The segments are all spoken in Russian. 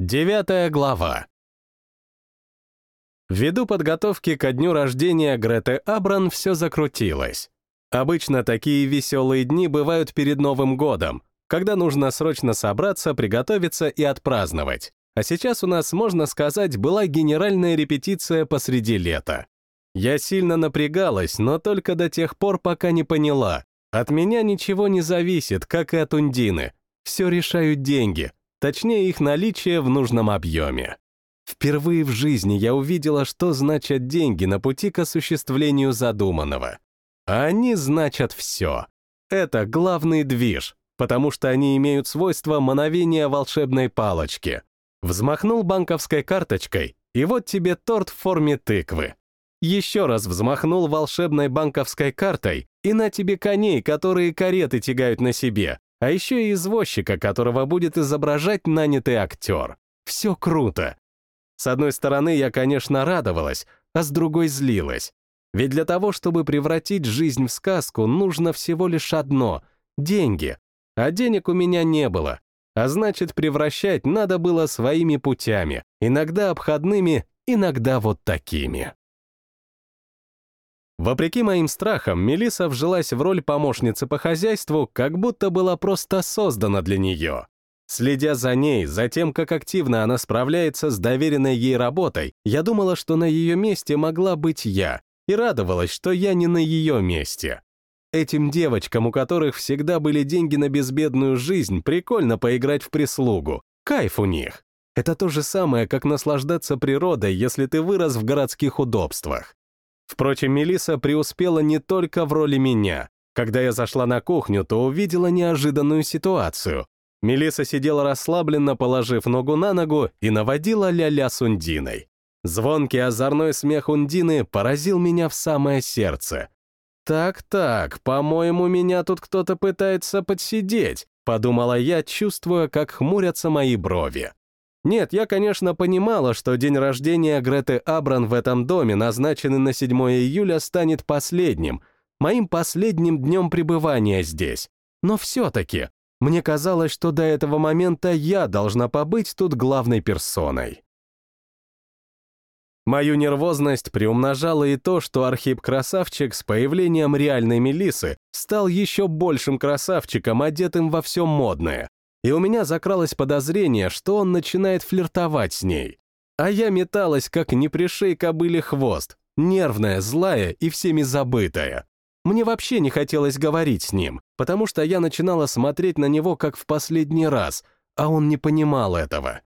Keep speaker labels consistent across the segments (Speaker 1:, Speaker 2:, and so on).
Speaker 1: Девятая глава. Ввиду подготовки ко дню рождения Греты Абран все закрутилось. Обычно такие веселые дни бывают перед Новым годом, когда нужно срочно собраться, приготовиться и отпраздновать. А сейчас у нас, можно сказать, была генеральная репетиция посреди лета. Я сильно напрягалась, но только до тех пор, пока не поняла. От меня ничего не зависит, как и от Ундины. Все решают деньги, точнее их наличие в нужном объеме. Впервые в жизни я увидела, что значат деньги на пути к осуществлению задуманного. А они значат все. Это главный движ, потому что они имеют свойство мановения волшебной палочки. Взмахнул банковской карточкой, и вот тебе торт в форме тыквы. Еще раз взмахнул волшебной банковской картой, и на тебе коней, которые кареты тягают на себе, а еще и извозчика, которого будет изображать нанятый актер. Все круто. С одной стороны, я, конечно, радовалась, а с другой злилась. Ведь для того, чтобы превратить жизнь в сказку, нужно всего лишь одно — деньги. А денег у меня не было. А значит, превращать надо было своими путями, иногда обходными, иногда вот такими. Вопреки моим страхам, Мелиса вжилась в роль помощницы по хозяйству, как будто была просто создана для нее. Следя за ней, за тем, как активно она справляется с доверенной ей работой, я думала, что на ее месте могла быть я, и радовалась, что я не на ее месте. Этим девочкам, у которых всегда были деньги на безбедную жизнь, прикольно поиграть в прислугу. Кайф у них. Это то же самое, как наслаждаться природой, если ты вырос в городских удобствах. Впрочем, Мелиса преуспела не только в роли меня. Когда я зашла на кухню, то увидела неожиданную ситуацию. Мелиса сидела расслабленно, положив ногу на ногу, и наводила ля-ля с Ундиной. Звонкий озорной смех Ундины поразил меня в самое сердце. «Так-так, по-моему, меня тут кто-то пытается подсидеть», подумала я, чувствуя, как хмурятся мои брови. Нет, я, конечно, понимала, что день рождения Греты Абран в этом доме, назначенный на 7 июля, станет последним, моим последним днем пребывания здесь. Но все-таки, мне казалось, что до этого момента я должна побыть тут главной персоной. Мою нервозность приумножало и то, что Архип-красавчик с появлением реальной Мелисы стал еще большим красавчиком, одетым во все модное, и у меня закралось подозрение, что он начинает флиртовать с ней. А я металась, как не пришей кобыле хвост, нервная, злая и всеми забытая. Мне вообще не хотелось говорить с ним, потому что я начинала смотреть на него как в последний раз, а он не понимал этого.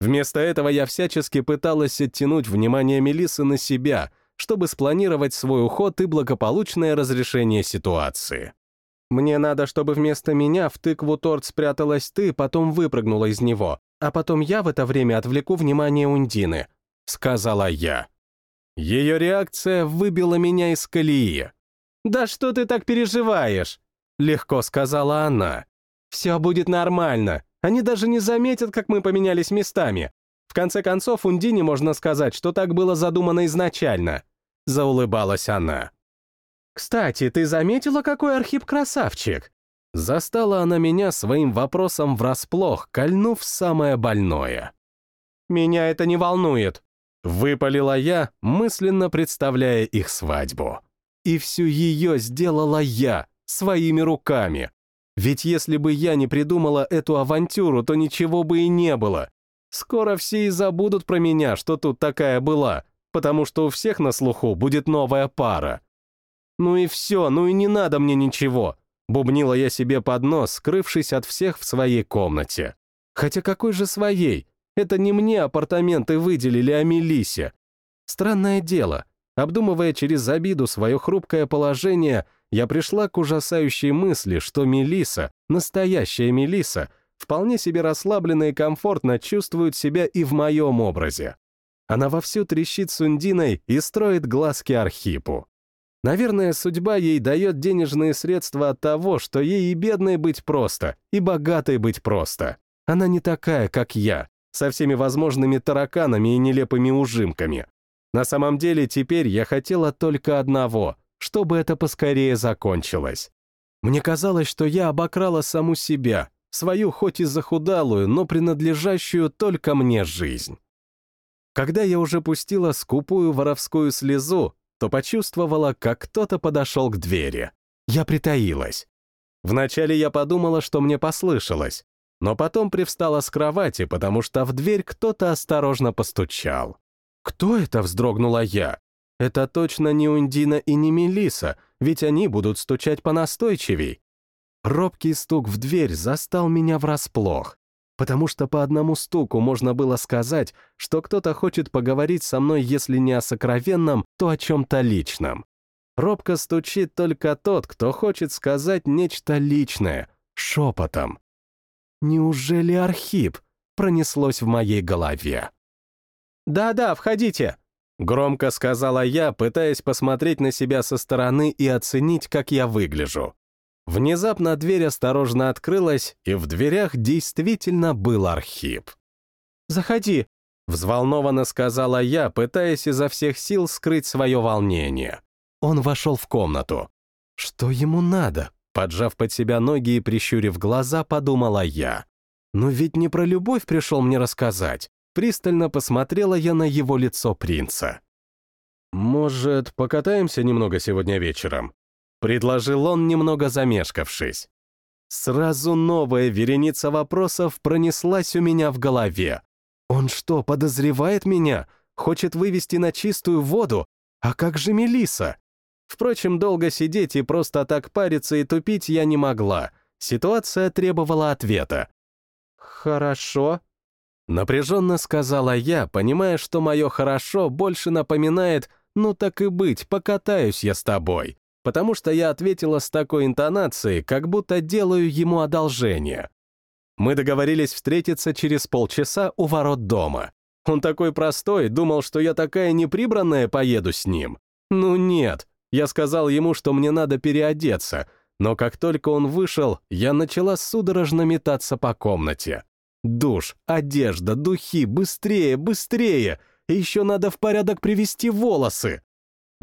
Speaker 1: Вместо этого я всячески пыталась оттянуть внимание Мелисы на себя, чтобы спланировать свой уход и благополучное разрешение ситуации. Мне надо, чтобы вместо меня в тыкву торт спряталась ты, потом выпрыгнула из него, а потом я в это время отвлеку внимание Ундины», — сказала я. Ее реакция выбила меня из колеи. «Да что ты так переживаешь?» — легко сказала она. «Все будет нормально. Они даже не заметят, как мы поменялись местами. В конце концов, Ундине можно сказать, что так было задумано изначально». Заулыбалась она. «Кстати, ты заметила, какой Архип красавчик?» Застала она меня своим вопросом врасплох, кольнув самое больное. «Меня это не волнует», — выпалила я, мысленно представляя их свадьбу. И всю ее сделала я, своими руками. Ведь если бы я не придумала эту авантюру, то ничего бы и не было. Скоро все и забудут про меня, что тут такая была, потому что у всех на слуху будет новая пара. «Ну и все, ну и не надо мне ничего», — бубнила я себе под нос, скрывшись от всех в своей комнате. Хотя какой же своей? Это не мне апартаменты выделили, а Мелисе. Странное дело. Обдумывая через обиду свое хрупкое положение, я пришла к ужасающей мысли, что Мелиса, настоящая Мелиса, вполне себе расслабленно и комфортно чувствует себя и в моем образе. Она вовсю трещит с Ундиной и строит глазки Архипу. Наверное, судьба ей дает денежные средства от того, что ей и бедной быть просто, и богатой быть просто. Она не такая, как я, со всеми возможными тараканами и нелепыми ужимками. На самом деле, теперь я хотела только одного, чтобы это поскорее закончилось. Мне казалось, что я обокрала саму себя, свою хоть и захудалую, но принадлежащую только мне жизнь. Когда я уже пустила скупую воровскую слезу, то почувствовала, как кто-то подошел к двери. Я притаилась. Вначале я подумала, что мне послышалось, но потом привстала с кровати, потому что в дверь кто-то осторожно постучал. «Кто это?» — вздрогнула я. «Это точно не Ундина и не Мелиса, ведь они будут стучать понастойчивей». Робкий стук в дверь застал меня врасплох, потому что по одному стуку можно было сказать, что кто-то хочет поговорить со мной, если не о сокровенном, то о чем-то личном. Робко стучит только тот, кто хочет сказать нечто личное, шепотом. «Неужели Архип?» — пронеслось в моей голове. «Да-да, входите!» — громко сказала я, пытаясь посмотреть на себя со стороны и оценить, как я выгляжу. Внезапно дверь осторожно открылась, и в дверях действительно был Архип. «Заходи», — взволнованно сказала я, пытаясь изо всех сил скрыть свое волнение. Он вошел в комнату. «Что ему надо?» Поджав под себя ноги и прищурив глаза, подумала я. «Но ведь не про любовь пришел мне рассказать». Пристально посмотрела я на его лицо принца. «Может, покатаемся немного сегодня вечером?» Предложил он, немного замешкавшись. Сразу новая вереница вопросов пронеслась у меня в голове. «Он что, подозревает меня? Хочет вывести на чистую воду? А как же Мелиса? Впрочем, долго сидеть и просто так париться и тупить я не могла. Ситуация требовала ответа. «Хорошо», — напряженно сказала я, понимая, что мое «хорошо» больше напоминает «ну так и быть, покатаюсь я с тобой», потому что я ответила с такой интонацией, как будто делаю ему одолжение. Мы договорились встретиться через полчаса у ворот дома. Он такой простой, думал, что я такая неприбранная поеду с ним. Ну нет, я сказал ему, что мне надо переодеться, но как только он вышел, я начала судорожно метаться по комнате. Душ, одежда, духи, быстрее, быстрее! Еще надо в порядок привести волосы.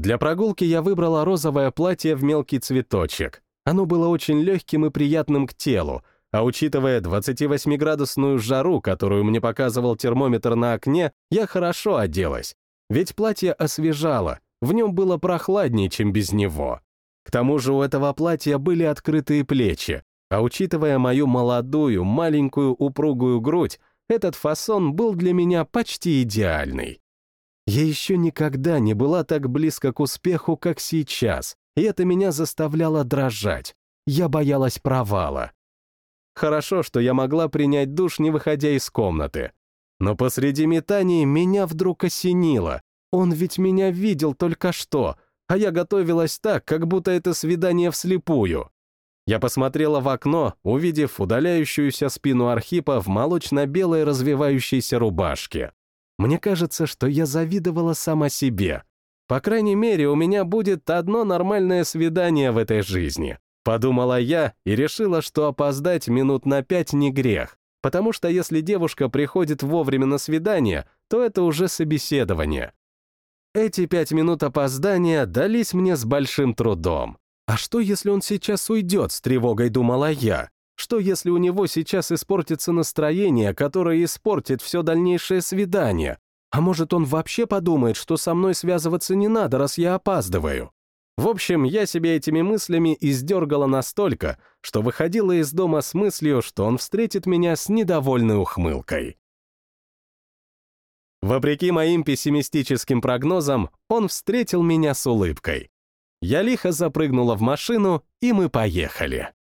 Speaker 1: Для прогулки я выбрала розовое платье в мелкий цветочек. Оно было очень легким и приятным к телу, а учитывая 28-градусную жару, которую мне показывал термометр на окне, я хорошо оделась. Ведь платье освежало, в нем было прохладнее, чем без него. К тому же у этого платья были открытые плечи, а учитывая мою молодую, маленькую, упругую грудь, этот фасон был для меня почти идеальный. Я еще никогда не была так близко к успеху, как сейчас, и это меня заставляло дрожать. Я боялась провала. Хорошо, что я могла принять душ, не выходя из комнаты. Но посреди метаний меня вдруг осенило. Он ведь меня видел только что, а я готовилась так, как будто это свидание вслепую. Я посмотрела в окно, увидев удаляющуюся спину Архипа в молочно-белой развивающейся рубашке. Мне кажется, что я завидовала сама себе. По крайней мере, у меня будет одно нормальное свидание в этой жизни. Подумала я и решила, что опоздать минут на пять не грех, потому что если девушка приходит вовремя на свидание, то это уже собеседование. Эти пять минут опоздания дались мне с большим трудом. А что, если он сейчас уйдет, с тревогой думала я? Что, если у него сейчас испортится настроение, которое испортит все дальнейшее свидание? А может, он вообще подумает, что со мной связываться не надо, раз я опаздываю? В общем, я себе этими мыслями издергала настолько, что выходила из дома с мыслью, что он встретит меня с недовольной ухмылкой. Вопреки моим пессимистическим прогнозам, он встретил меня с улыбкой. Я лихо запрыгнула в машину, и мы поехали.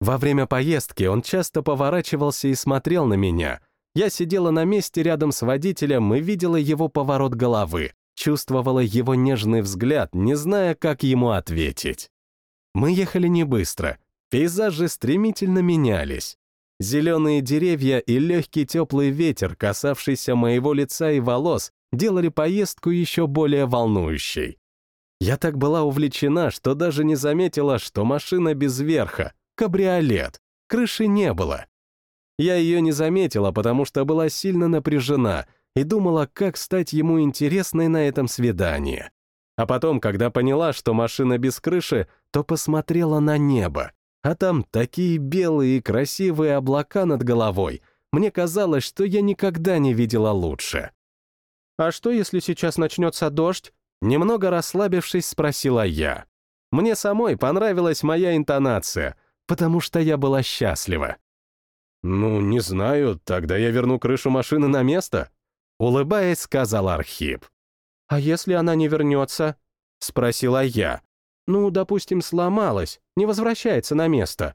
Speaker 1: Во время поездки он часто поворачивался и смотрел на меня. Я сидела на месте рядом с водителем и видела его поворот головы, чувствовала его нежный взгляд, не зная, как ему ответить. Мы ехали не быстро, пейзажи стремительно менялись. Зеленые деревья и легкий теплый ветер, касавшийся моего лица и волос, делали поездку еще более волнующей. Я так была увлечена, что даже не заметила, что машина без верха, кабриолет, крыши не было. Я ее не заметила, потому что была сильно напряжена и думала, как стать ему интересной на этом свидании. А потом, когда поняла, что машина без крыши, то посмотрела на небо. а там такие белые и красивые облака над головой. Мне казалось, что я никогда не видела лучше. «А что, если сейчас начнется дождь?» Немного расслабившись, спросила я. Мне самой понравилась моя интонация, потому что я была счастлива. «Ну, не знаю, тогда я верну крышу машины на место», — улыбаясь, сказал Архип. «А если она не вернется?» — спросила я. «Ну, допустим, сломалась, не возвращается на место».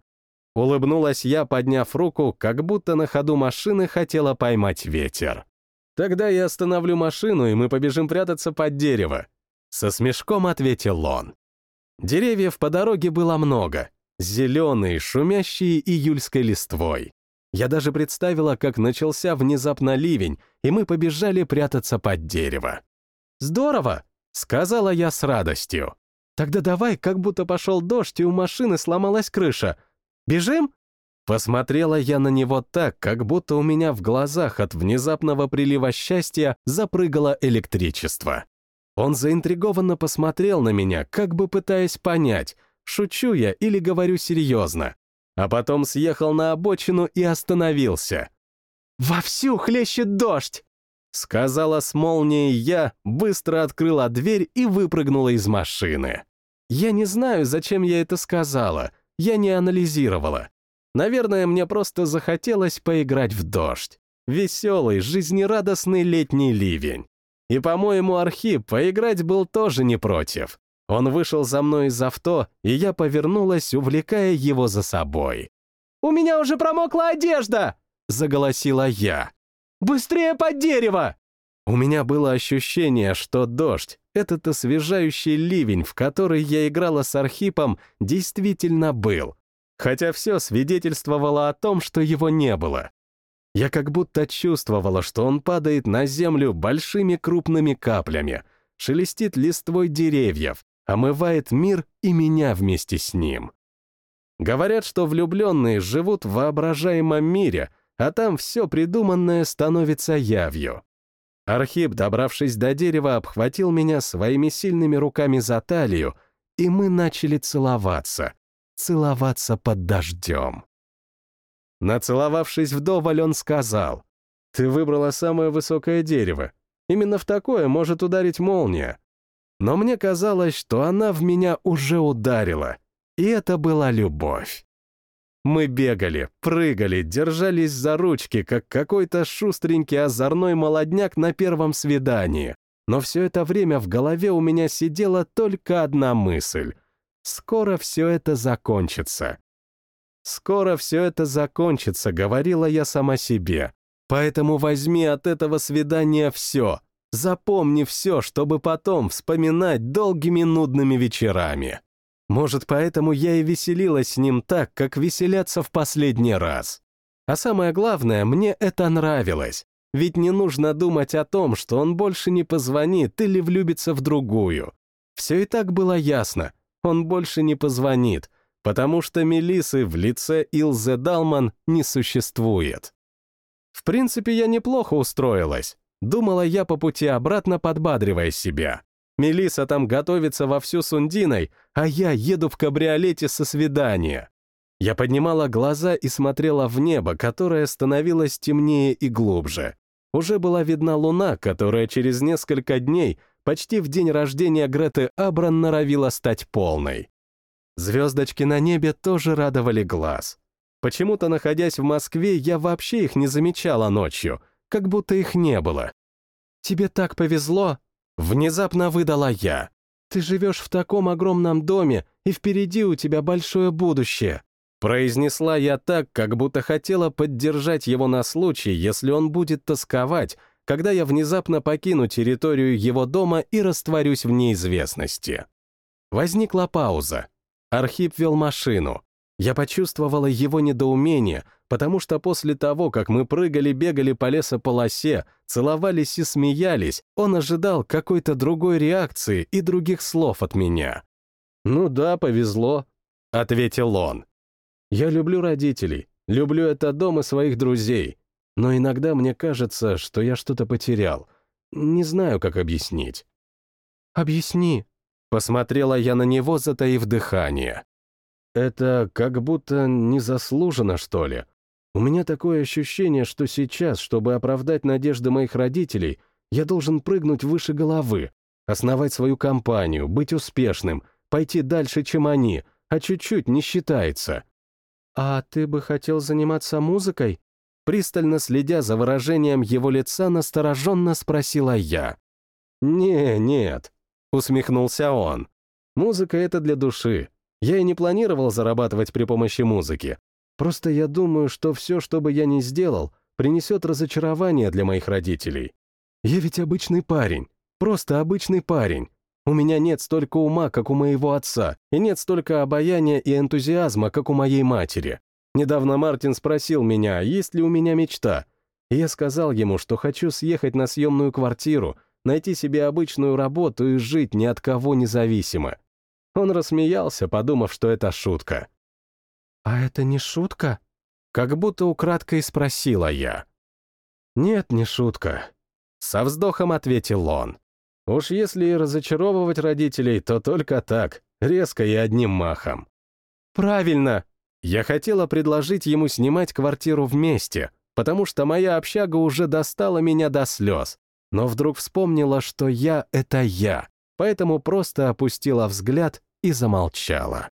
Speaker 1: Улыбнулась я, подняв руку, как будто на ходу машины хотела поймать ветер. «Тогда я остановлю машину, и мы побежим прятаться под дерево», — со смешком ответил он. Деревьев по дороге было много, зеленые, шумящие июльской листвой. Я даже представила, как начался внезапно ливень, и мы побежали прятаться под дерево. «Здорово!» — сказала я с радостью. «Тогда давай, как будто пошел дождь, и у машины сломалась крыша. Бежим?» Посмотрела я на него так, как будто у меня в глазах от внезапного прилива счастья запрыгало электричество. Он заинтригованно посмотрел на меня, как бы пытаясь понять, шучу я или говорю серьезно. А потом съехал на обочину и остановился. «Вовсю хлещет дождь!» Сказала с молнией я, быстро открыла дверь и выпрыгнула из машины. Я не знаю, зачем я это сказала, я не анализировала. Наверное, мне просто захотелось поиграть в дождь. Веселый, жизнерадостный летний ливень. И, по-моему, Архип поиграть был тоже не против. Он вышел за мной из авто, и я повернулась, увлекая его за собой. «У меня уже промокла одежда!» — заголосила я. «Быстрее под дерево!» У меня было ощущение, что дождь, этот освежающий ливень, в который я играла с Архипом, действительно был. Хотя все свидетельствовало о том, что его не было. Я как будто чувствовала, что он падает на землю большими крупными каплями, шелестит листвой деревьев, омывает мир и меня вместе с ним. Говорят, что влюбленные живут в воображаемом мире, а там все придуманное становится явью. Архип, добравшись до дерева, обхватил меня своими сильными руками за талию, и мы начали целоваться, целоваться под дождем. Нацеловавшись вдоволь, он сказал, «Ты выбрала самое высокое дерево. Именно в такое может ударить молния». Но мне казалось, что она в меня уже ударила, и это была любовь. Мы бегали, прыгали, держались за ручки, как какой-то шустренький озорной молодняк на первом свидании. Но все это время в голове у меня сидела только одна мысль. Скоро все это закончится. «Скоро все это закончится», — говорила я сама себе. «Поэтому возьми от этого свидания все. Запомни все, чтобы потом вспоминать долгими нудными вечерами». Может, поэтому я и веселилась с ним так, как веселяться в последний раз. А самое главное, мне это нравилось. Ведь не нужно думать о том, что он больше не позвонит или влюбится в другую. Все и так было ясно. Он больше не позвонит, потому что Мелисы в лице Илзе Далман не существует. В принципе, я неплохо устроилась. Думала я по пути обратно, подбадривая себя. Мелиса там готовится вовсю с Ундиной, а я еду в кабриолете со свидания. Я поднимала глаза и смотрела в небо, которое становилось темнее и глубже. Уже была видна луна, которая через несколько дней, почти в день рождения Греты Абран, норовила стать полной. Звездочки на небе тоже радовали глаз. Почему-то, находясь в Москве, я вообще их не замечала ночью, как будто их не было. «Тебе так повезло!» — внезапно выдала я. «Ты живешь в таком огромном доме, и впереди у тебя большое будущее!» Произнесла я так, как будто хотела поддержать его на случай, если он будет тосковать, когда я внезапно покину территорию его дома и растворюсь в неизвестности. Возникла пауза. Архип вел машину. Я почувствовала его недоумение, потому что после того, как мы прыгали-бегали по лесополосе, целовались и смеялись, он ожидал какой-то другой реакции и других слов от меня. «Ну да, повезло», — ответил он. «Я люблю родителей, люблю этот дом и своих друзей, но иногда мне кажется, что я что-то потерял. Не знаю, как объяснить». «Объясни», Посмотрела я на него, затаив дыхание. Это как будто незаслуженно, что ли. У меня такое ощущение, что сейчас, чтобы оправдать надежды моих родителей, я должен прыгнуть выше головы, основать свою компанию, быть успешным, пойти дальше, чем они, а чуть-чуть не считается. «А ты бы хотел заниматься музыкой?» Пристально следя за выражением его лица, настороженно спросила я. «Не, нет», — усмехнулся он. «Музыка — это для души. Я и не планировал зарабатывать при помощи музыки. Просто я думаю, что все, что бы я ни сделал, принесет разочарование для моих родителей. Я ведь обычный парень, просто обычный парень. У меня нет столько ума, как у моего отца, и нет столько обаяния и энтузиазма, как у моей матери. Недавно Мартин спросил меня, есть ли у меня мечта. И я сказал ему, что хочу съехать на съемную квартиру, найти себе обычную работу и жить ни от кого независимо. Он рассмеялся, подумав, что это шутка. «А это не шутка?» Как будто украдкой спросила я. «Нет, не шутка», — со вздохом ответил он. «Уж если и разочаровывать родителей, то только так, резко и одним махом». «Правильно!» Я хотела предложить ему снимать квартиру вместе, потому что моя общага уже достала меня до слез, но вдруг вспомнила, что я — это я, поэтому просто опустила взгляд и замолчала.